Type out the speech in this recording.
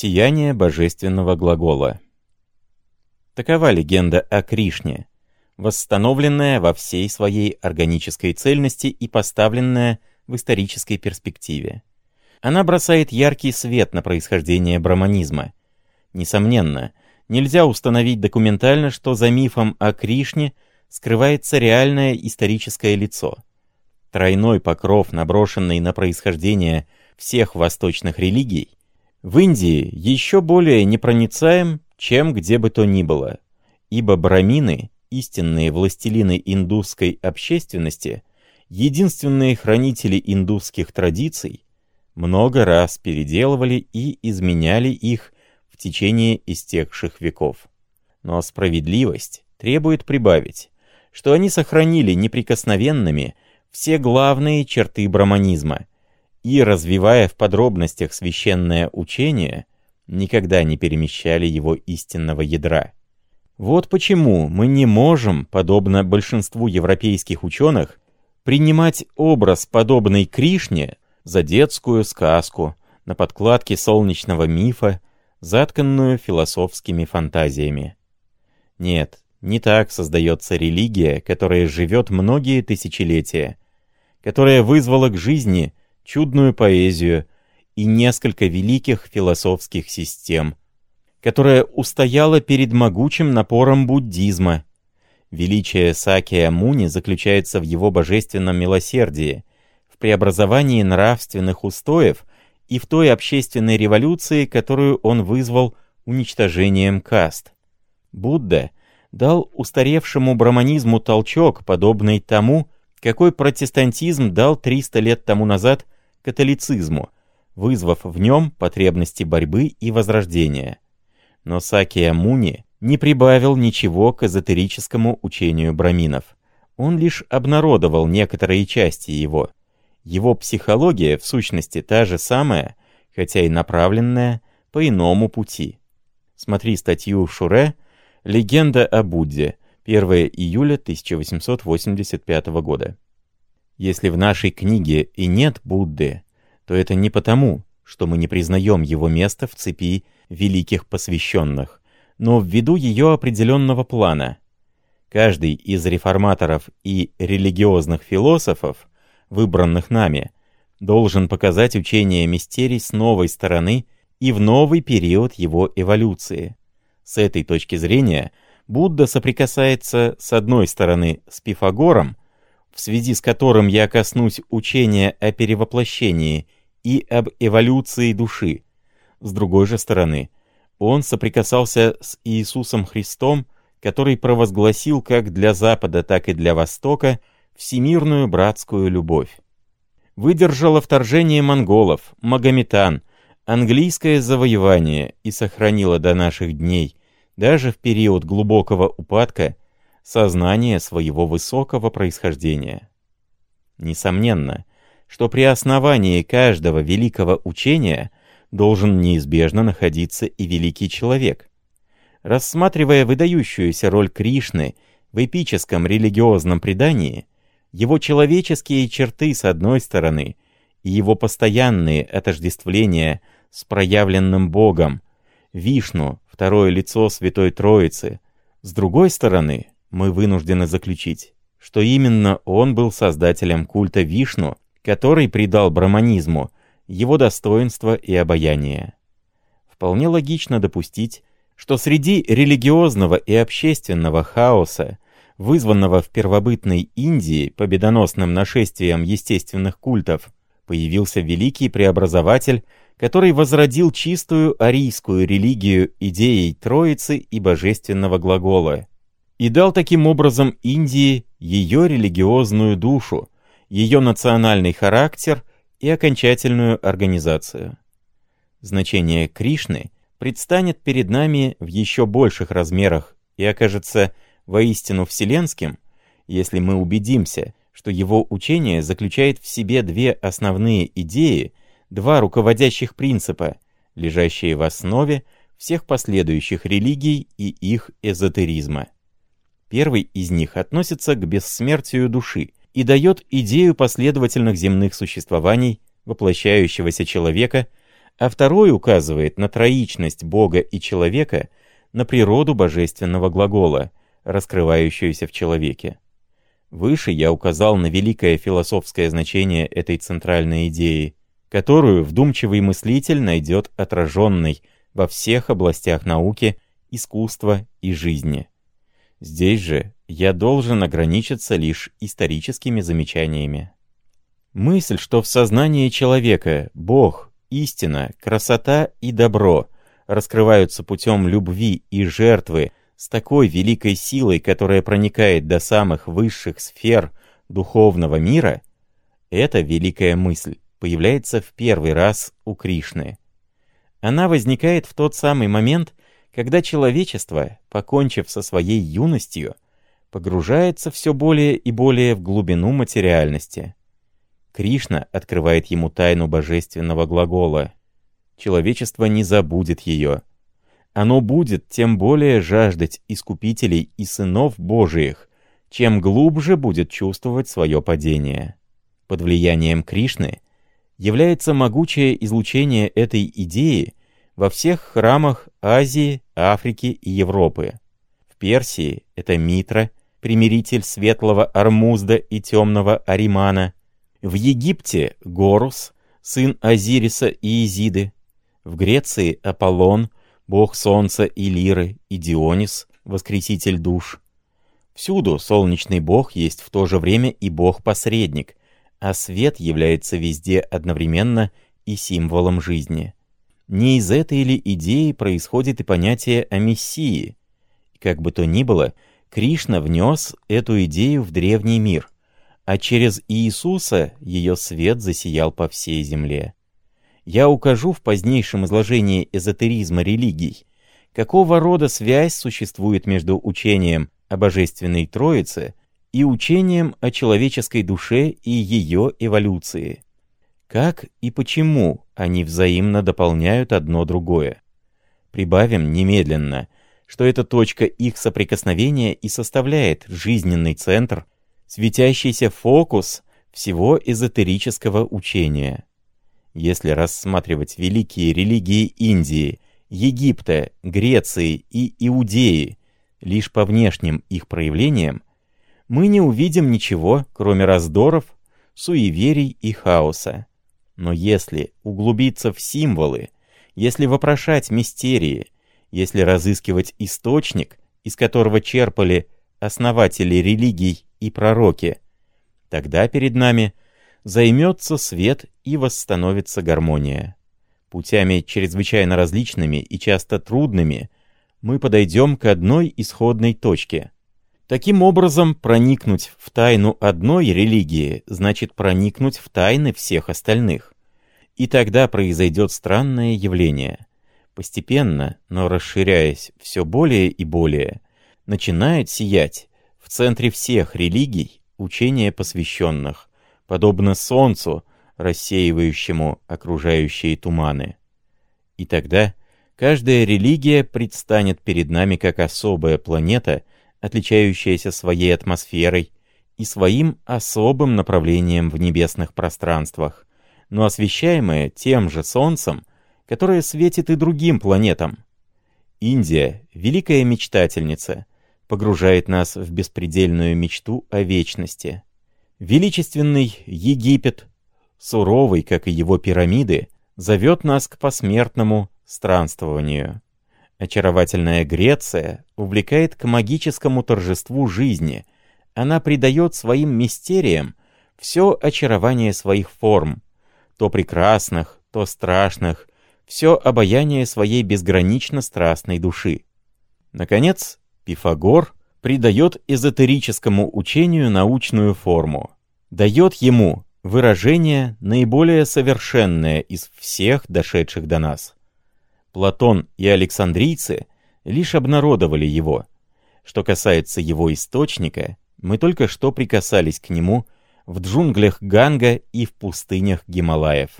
Сияние божественного глагола. Такова легенда о Кришне, восстановленная во всей своей органической цельности и поставленная в исторической перспективе. Она бросает яркий свет на происхождение браманизма. Несомненно, нельзя установить документально, что за мифом о Кришне скрывается реальное историческое лицо. Тройной покров, наброшенный на происхождение всех восточных религий, в Индии еще более непроницаем, чем где бы то ни было, ибо брамины, истинные властелины индусской общественности, единственные хранители индусских традиций, много раз переделывали и изменяли их в течение истекших веков. Но справедливость требует прибавить, что они сохранили неприкосновенными все главные черты браманизма — и, развивая в подробностях священное учение, никогда не перемещали его истинного ядра. Вот почему мы не можем, подобно большинству европейских ученых, принимать образ, подобный Кришне, за детскую сказку, на подкладке солнечного мифа, затканную философскими фантазиями. Нет, не так создается религия, которая живет многие тысячелетия, которая вызвала к жизни чудную поэзию и несколько великих философских систем, которая устояла перед могучим напором буддизма. Величие Сакия Муни заключается в его божественном милосердии, в преобразовании нравственных устоев и в той общественной революции, которую он вызвал уничтожением каст. Будда дал устаревшему браманизму толчок, подобный тому, какой протестантизм дал 300 лет тому назад – католицизму, вызвав в нем потребности борьбы и возрождения. Но Сакия Муни не прибавил ничего к эзотерическому учению браминов. Он лишь обнародовал некоторые части его. Его психология, в сущности, та же самая, хотя и направленная по иному пути. Смотри статью Шуре «Легенда о Будде», 1 июля 1885 года. Если в нашей книге и нет Будды, то это не потому, что мы не признаем его место в цепи великих посвященных, но ввиду ее определенного плана. Каждый из реформаторов и религиозных философов, выбранных нами, должен показать учение мистерий с новой стороны и в новый период его эволюции. С этой точки зрения Будда соприкасается с одной стороны с Пифагором, в связи с которым я коснусь учения о перевоплощении и об эволюции души. С другой же стороны, он соприкасался с Иисусом Христом, который провозгласил как для Запада, так и для Востока всемирную братскую любовь. Выдержало вторжение монголов, магометан, английское завоевание и сохранило до наших дней, даже в период глубокого упадка, сознание своего высокого происхождения. Несомненно, что при основании каждого великого учения должен неизбежно находиться и великий человек. Рассматривая выдающуюся роль Кришны в эпическом религиозном предании, его человеческие черты с одной стороны и его постоянные отождествления с проявленным Богом, Вишну, второе лицо Святой Троицы, с другой стороны, мы вынуждены заключить, что именно он был создателем культа Вишну, который придал браманизму его достоинство и обаяние. Вполне логично допустить, что среди религиозного и общественного хаоса, вызванного в первобытной Индии победоносным нашествием естественных культов, появился великий преобразователь, который возродил чистую арийскую религию идеей Троицы и божественного глагола и дал таким образом Индии ее религиозную душу, ее национальный характер и окончательную организацию. Значение Кришны предстанет перед нами в еще больших размерах и окажется воистину вселенским, если мы убедимся, что его учение заключает в себе две основные идеи, два руководящих принципа, лежащие в основе всех последующих религий и их эзотеризма. Первый из них относится к бессмертию души и дает идею последовательных земных существований воплощающегося человека, а второй указывает на троичность Бога и человека, на природу божественного глагола, раскрывающуюся в человеке. Выше я указал на великое философское значение этой центральной идеи, которую вдумчивый мыслитель найдет отраженной во всех областях науки, искусства и жизни. Здесь же я должен ограничиться лишь историческими замечаниями. Мысль, что в сознании человека Бог, истина, красота и добро раскрываются путем любви и жертвы с такой великой силой, которая проникает до самых высших сфер духовного мира, эта великая мысль появляется в первый раз у Кришны. Она возникает в тот самый момент, когда человечество, покончив со своей юностью, погружается все более и более в глубину материальности. Кришна открывает ему тайну божественного глагола. Человечество не забудет ее. Оно будет тем более жаждать искупителей и сынов Божиих, чем глубже будет чувствовать свое падение. Под влиянием Кришны является могучее излучение этой идеи во всех храмах Азии, Африки и Европы. В Персии это Митра, примиритель светлого Армузда и темного Аримана. В Египте — Горус, сын Азириса и Изиды. В Греции — Аполлон, бог солнца и лиры, и Дионис, воскреситель душ. Всюду солнечный бог есть в то же время и бог-посредник, а свет является везде одновременно и символом жизни. Не из этой ли идеи происходит и понятие о Мессии? Как бы то ни было, Кришна внес эту идею в древний мир, а через Иисуса ее свет засиял по всей земле. Я укажу в позднейшем изложении эзотеризма религий, какого рода связь существует между учением о Божественной Троице и учением о человеческой душе и ее эволюции. Как и почему они взаимно дополняют одно другое. Прибавим немедленно, что эта точка их соприкосновения и составляет жизненный центр, светящийся фокус всего эзотерического учения. Если рассматривать великие религии Индии, Египта, Греции и Иудеи лишь по внешним их проявлениям, мы не увидим ничего, кроме раздоров, суеверий и хаоса. Но если углубиться в символы, если вопрошать мистерии, если разыскивать источник, из которого черпали основатели религий и пророки, тогда перед нами займется свет и восстановится гармония. Путями чрезвычайно различными и часто трудными мы подойдем к одной исходной точке — Таким образом, проникнуть в тайну одной религии значит проникнуть в тайны всех остальных. И тогда произойдет странное явление. Постепенно, но расширяясь все более и более, начинает сиять в центре всех религий учение посвященных, подобно солнцу, рассеивающему окружающие туманы. И тогда каждая религия предстанет перед нами как особая планета — отличающаяся своей атмосферой и своим особым направлением в небесных пространствах, но освещаемая тем же Солнцем, которое светит и другим планетам. Индия, великая мечтательница, погружает нас в беспредельную мечту о вечности. Величественный Египет, суровый, как и его пирамиды, зовет нас к посмертному странствованию. Очаровательная Греция увлекает к магическому торжеству жизни. Она придает своим мистериям все очарование своих форм, то прекрасных, то страшных, все обаяние своей безгранично страстной души. Наконец, Пифагор придает эзотерическому учению научную форму, дает ему выражение наиболее совершенное из всех дошедших до нас. Платон и александрийцы лишь обнародовали его. Что касается его источника, мы только что прикасались к нему в джунглях Ганга и в пустынях Гималаев.